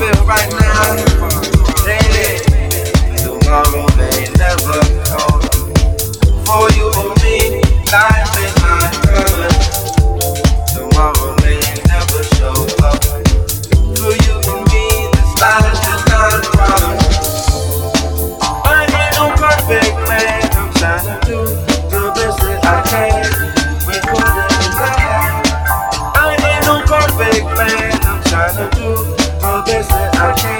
feel right. Don't